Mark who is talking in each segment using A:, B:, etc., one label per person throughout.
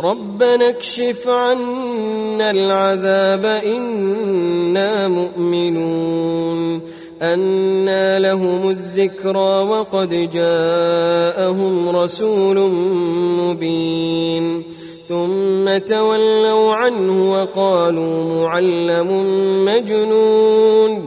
A: ربنا اكشف عنا العذاب إنا مؤمنون أنى لهم الذكرى وقد جاءهم رسول مبين ثم تولوا عنه وقالوا معلم مجنون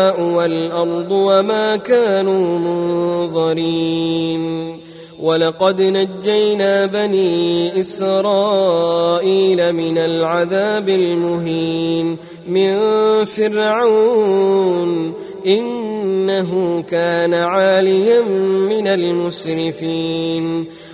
A: والأرض وما كانوا منظرين. ولقد نجينا بني إسرائيل من العذاب المهين من فرعون. إنه كان عاليا من المسرفين.